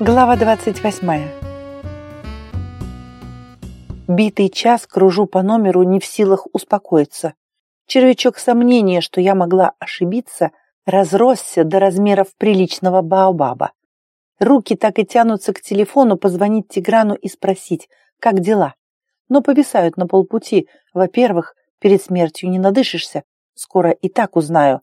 Глава 28. Битый час кружу по номеру, не в силах успокоиться. Червячок сомнения, что я могла ошибиться, разросся до размеров приличного баобаба. Руки так и тянутся к телефону позвонить Тиграну и спросить, как дела. Но повисают на полпути. Во-первых, перед смертью не надышишься, скоро и так узнаю.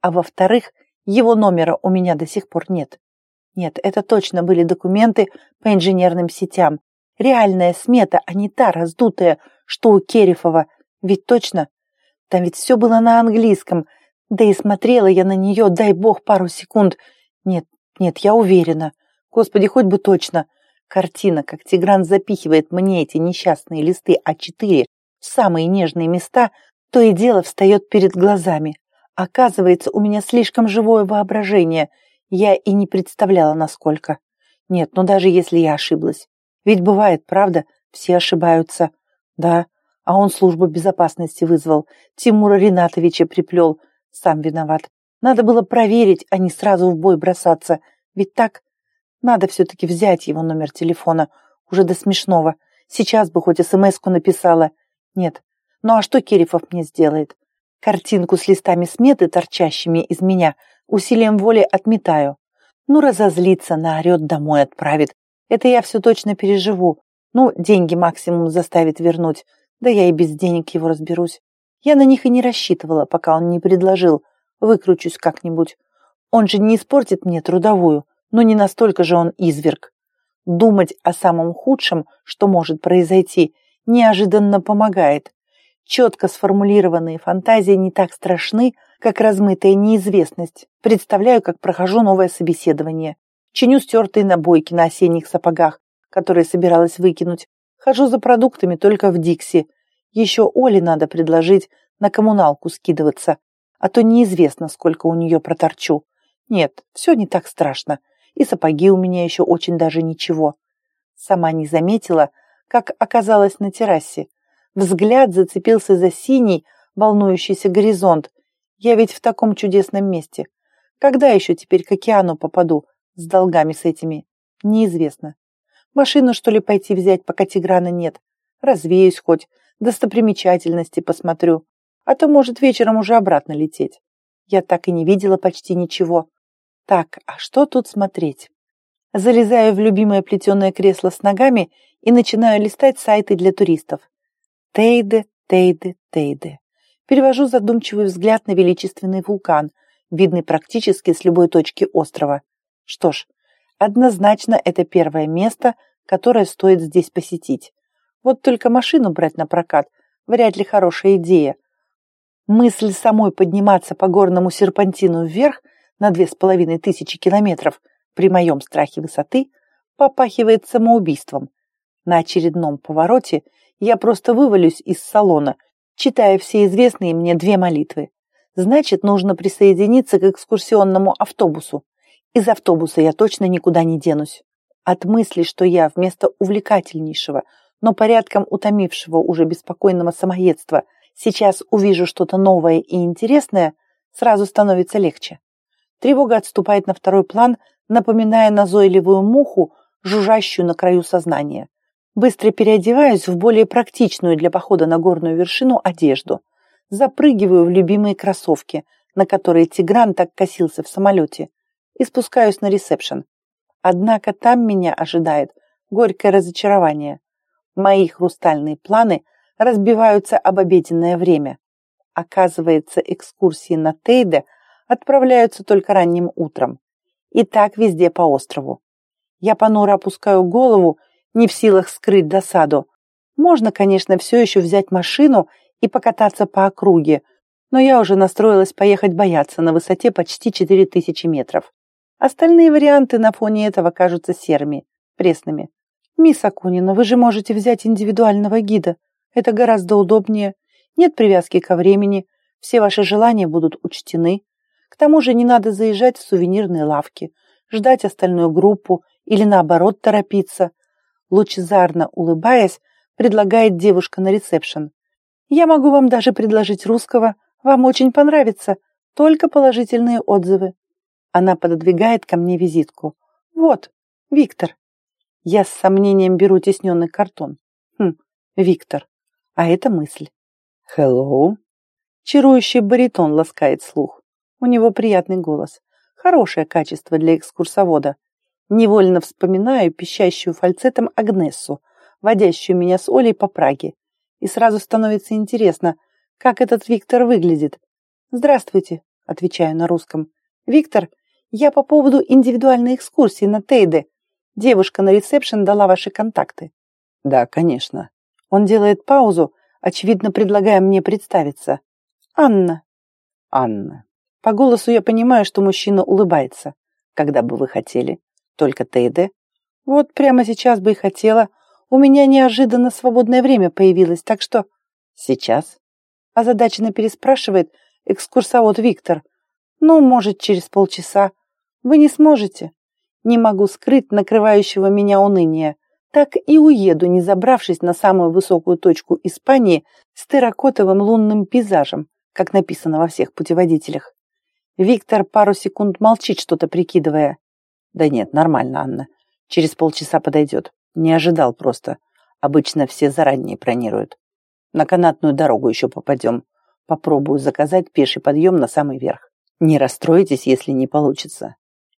А во-вторых, его номера у меня до сих пор нет. Нет, это точно были документы по инженерным сетям. Реальная смета, а не та раздутая, что у Керифова. Ведь точно? Там ведь все было на английском. Да и смотрела я на нее, дай бог, пару секунд. Нет, нет, я уверена. Господи, хоть бы точно. Картина, как Тигран запихивает мне эти несчастные листы А4 в самые нежные места, то и дело встает перед глазами. Оказывается, у меня слишком живое воображение. Я и не представляла, насколько. Нет, ну даже если я ошиблась. Ведь бывает, правда, все ошибаются. Да, а он службу безопасности вызвал. Тимура Ринатовича приплел. Сам виноват. Надо было проверить, а не сразу в бой бросаться. Ведь так? Надо все-таки взять его номер телефона. Уже до смешного. Сейчас бы хоть смс-ку написала. Нет. Ну а что Кирифов мне сделает? Картинку с листами сметы, торчащими из меня, усилием воли отметаю. Ну, разозлится, наорет, домой отправит. Это я все точно переживу. Ну, деньги максимум заставит вернуть. Да я и без денег его разберусь. Я на них и не рассчитывала, пока он не предложил. Выкручусь как-нибудь. Он же не испортит мне трудовую, но не настолько же он изверг. Думать о самом худшем, что может произойти, неожиданно помогает. Четко сформулированные фантазии не так страшны, как размытая неизвестность. Представляю, как прохожу новое собеседование. Чиню стертые набойки на осенних сапогах, которые собиралась выкинуть. Хожу за продуктами только в Дикси. Еще Оле надо предложить на коммуналку скидываться, а то неизвестно, сколько у нее проторчу. Нет, все не так страшно. И сапоги у меня еще очень даже ничего. Сама не заметила, как оказалась на террасе. Взгляд зацепился за синий, волнующийся горизонт. Я ведь в таком чудесном месте. Когда еще теперь к океану попаду с долгами с этими? Неизвестно. Машину, что ли, пойти взять, пока Тиграна нет? Развеюсь хоть, достопримечательности посмотрю. А то, может, вечером уже обратно лететь. Я так и не видела почти ничего. Так, а что тут смотреть? Залезаю в любимое плетеное кресло с ногами и начинаю листать сайты для туристов. Тейде, Тейде, Тейде. Перевожу задумчивый взгляд на величественный вулкан, видный практически с любой точки острова. Что ж, однозначно это первое место, которое стоит здесь посетить. Вот только машину брать на прокат вряд ли хорошая идея. Мысль самой подниматься по горному серпантину вверх на две с половиной тысячи километров при моем страхе высоты попахивает самоубийством. На очередном повороте я просто вывалюсь из салона, читая все известные мне две молитвы. Значит, нужно присоединиться к экскурсионному автобусу. Из автобуса я точно никуда не денусь. От мысли, что я вместо увлекательнейшего, но порядком утомившего уже беспокойного самоедства сейчас увижу что-то новое и интересное, сразу становится легче. Тревога отступает на второй план, напоминая назойливую муху, жужжащую на краю сознания. Быстро переодеваюсь в более практичную для похода на горную вершину одежду. Запрыгиваю в любимые кроссовки, на которые Тигран так косился в самолете, и спускаюсь на ресепшн. Однако там меня ожидает горькое разочарование. Мои хрустальные планы разбиваются об обеденное время. Оказывается, экскурсии на Тейде отправляются только ранним утром. И так везде по острову. Я понуро опускаю голову не в силах скрыть досаду. Можно, конечно, все еще взять машину и покататься по округе, но я уже настроилась поехать бояться на высоте почти 4000 метров. Остальные варианты на фоне этого кажутся серыми, пресными. «Мисс Акунина, вы же можете взять индивидуального гида. Это гораздо удобнее. Нет привязки ко времени, все ваши желания будут учтены. К тому же не надо заезжать в сувенирные лавки, ждать остальную группу или наоборот торопиться лучезарно улыбаясь, предлагает девушка на ресепшн. «Я могу вам даже предложить русского. Вам очень понравится. Только положительные отзывы». Она пододвигает ко мне визитку. «Вот, Виктор. Я с сомнением беру тесненный картон. Хм, Виктор. А это мысль. Hello. Чарующий баритон ласкает слух. У него приятный голос. Хорошее качество для экскурсовода. Невольно вспоминаю пищащую фальцетом Агнессу, водящую меня с Олей по Праге. И сразу становится интересно, как этот Виктор выглядит. «Здравствуйте», — отвечаю на русском. «Виктор, я по поводу индивидуальной экскурсии на Тейде. Девушка на ресепшн дала ваши контакты». «Да, конечно». Он делает паузу, очевидно предлагая мне представиться. «Анна». «Анна». По голосу я понимаю, что мужчина улыбается. «Когда бы вы хотели?» «Только Тейде». «Вот прямо сейчас бы и хотела. У меня неожиданно свободное время появилось, так что...» «Сейчас?» Озадаченно переспрашивает экскурсовод Виктор. «Ну, может, через полчаса. Вы не сможете?» Не могу скрыть накрывающего меня уныния. Так и уеду, не забравшись на самую высокую точку Испании с терракотовым лунным пейзажем, как написано во всех путеводителях. Виктор пару секунд молчит, что-то прикидывая. Да нет, нормально, Анна. Через полчаса подойдет. Не ожидал просто. Обычно все заранее бронируют. На канатную дорогу еще попадем. Попробую заказать пеший подъем на самый верх. Не расстроитесь, если не получится.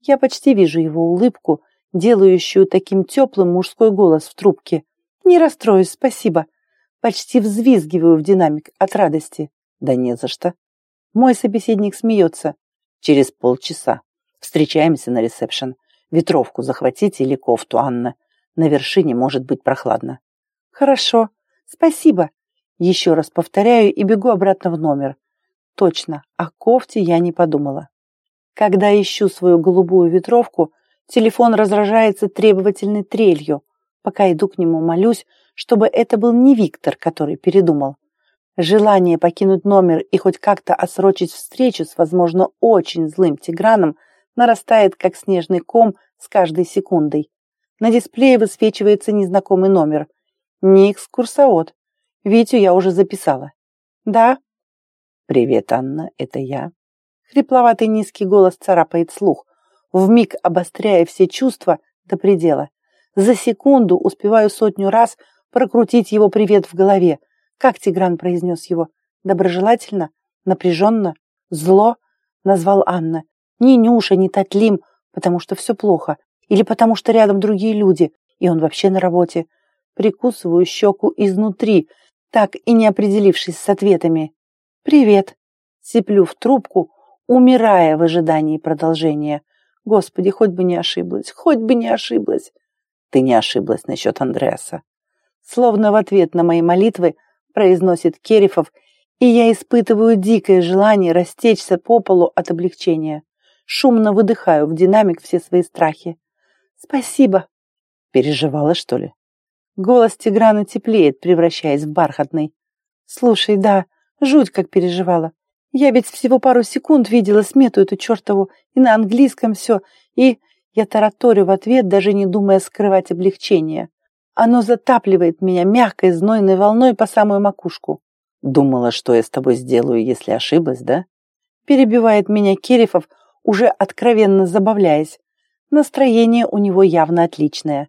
Я почти вижу его улыбку, делающую таким теплым мужской голос в трубке. Не расстроюсь, спасибо. Почти взвизгиваю в динамик от радости. Да не за что. Мой собеседник смеется. Через полчаса. Встречаемся на ресепшн. Ветровку захватите или кофту, Анна. На вершине может быть прохладно. Хорошо. Спасибо. Еще раз повторяю и бегу обратно в номер. Точно, о кофте я не подумала. Когда ищу свою голубую ветровку, телефон разражается требовательной трелью. Пока иду к нему, молюсь, чтобы это был не Виктор, который передумал. Желание покинуть номер и хоть как-то отсрочить встречу с, возможно, очень злым Тиграном нарастает, как снежный ком, с каждой секундой. На дисплее высвечивается незнакомый номер. Не экскурсовод. Витю я уже записала. Да? Привет, Анна, это я. Хрипловатый низкий голос царапает слух, вмиг обостряя все чувства до предела. За секунду успеваю сотню раз прокрутить его привет в голове. Как Тигран произнес его? Доброжелательно? Напряженно? Зло? Назвал Анна. Ни Нюша, ни Татлим, потому что все плохо. Или потому что рядом другие люди, и он вообще на работе. Прикусываю щеку изнутри, так и не определившись с ответами. «Привет!» Сиплю в трубку, умирая в ожидании продолжения. Господи, хоть бы не ошиблась, хоть бы не ошиблась. Ты не ошиблась насчет Андреаса. Словно в ответ на мои молитвы произносит Керифов, и я испытываю дикое желание растечься по полу от облегчения. Шумно выдыхаю в динамик все свои страхи. Спасибо. Переживала, что ли? Голос Тиграна теплеет, превращаясь в бархатный. Слушай, да, жуть как переживала. Я ведь всего пару секунд видела смету эту чертову, и на английском все, и я тараторю в ответ, даже не думая скрывать облегчение. Оно затапливает меня мягкой знойной волной по самую макушку. Думала, что я с тобой сделаю, если ошиблась, да? Перебивает меня Керифов, уже откровенно забавляясь. Настроение у него явно отличное.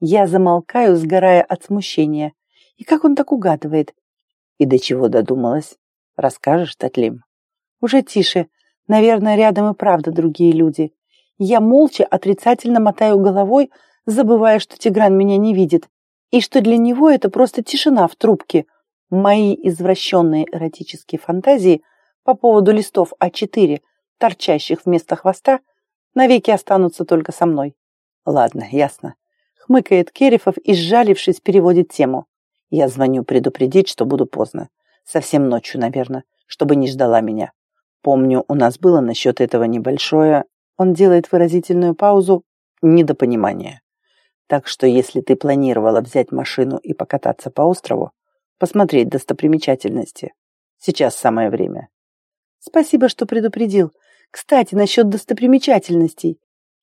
Я замолкаю, сгорая от смущения. И как он так угадывает? И до чего додумалась? Расскажешь, Татлим? Уже тише. Наверное, рядом и правда другие люди. Я молча отрицательно мотаю головой, забывая, что Тигран меня не видит, и что для него это просто тишина в трубке. Мои извращенные эротические фантазии по поводу листов А4, торчащих вместо хвоста, навеки останутся только со мной. Ладно, ясно. Хмыкает Керифов и, сжалившись, переводит тему. Я звоню предупредить, что буду поздно. Совсем ночью, наверное, чтобы не ждала меня. Помню, у нас было насчет этого небольшое... Он делает выразительную паузу. Недопонимание. Так что если ты планировала взять машину и покататься по острову, посмотреть достопримечательности, сейчас самое время. Спасибо, что предупредил. Кстати, насчет достопримечательностей.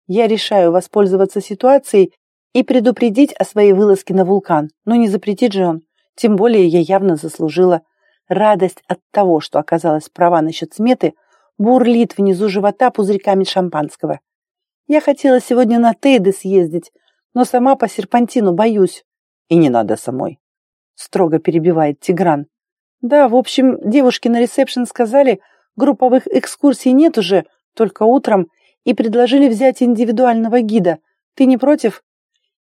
Я решаю воспользоваться ситуацией и предупредить о своей вылазке на вулкан. Но не запретит же он. Тем более я явно заслужила. Радость от того, что оказалась права насчет сметы, бурлит внизу живота пузырьками шампанского. Я хотела сегодня на Тейды съездить, но сама по серпантину боюсь. И не надо самой. Строго перебивает Тигран. Да, в общем, девушки на ресепшн сказали, групповых экскурсий нет уже, только утром, и предложили взять индивидуального гида. Ты не против?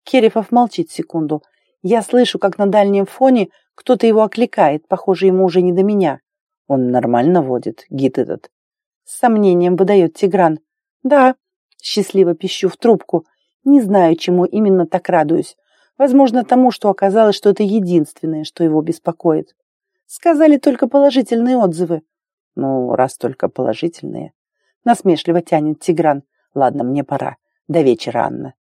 Керефов молчит секунду. Я слышу, как на дальнем фоне кто-то его окликает, похоже, ему уже не до меня. Он нормально водит, гид этот. С сомнением выдает Тигран. Да, счастливо пищу в трубку. Не знаю, чему именно так радуюсь. Возможно, тому, что оказалось, что это единственное, что его беспокоит. Сказали только положительные отзывы. Ну, раз только положительные. Насмешливо тянет Тигран. Ладно, мне пора. До вечера, Анна.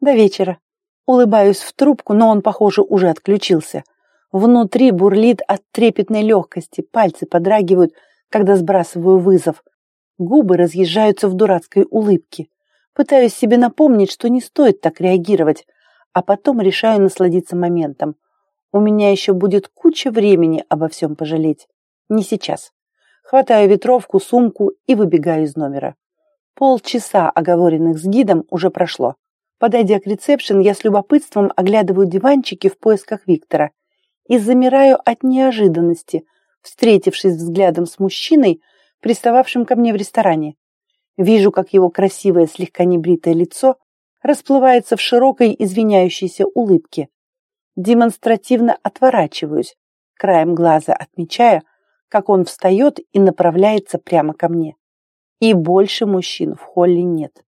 До вечера. Улыбаюсь в трубку, но он, похоже, уже отключился. Внутри бурлит от трепетной легкости, пальцы подрагивают, когда сбрасываю вызов. Губы разъезжаются в дурацкой улыбке. Пытаюсь себе напомнить, что не стоит так реагировать, а потом решаю насладиться моментом. У меня еще будет куча времени обо всем пожалеть. Не сейчас. Хватаю ветровку, сумку и выбегаю из номера. Полчаса оговоренных с гидом уже прошло. Подойдя к ресепшн, я с любопытством оглядываю диванчики в поисках Виктора и замираю от неожиданности, встретившись взглядом с мужчиной, пристававшим ко мне в ресторане. Вижу, как его красивое, слегка небритое лицо расплывается в широкой извиняющейся улыбке. Демонстративно отворачиваюсь, краем глаза отмечая, как он встает и направляется прямо ко мне. И больше мужчин в холле нет.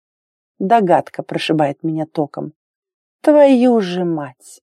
Догадка прошибает меня током. Твою же мать!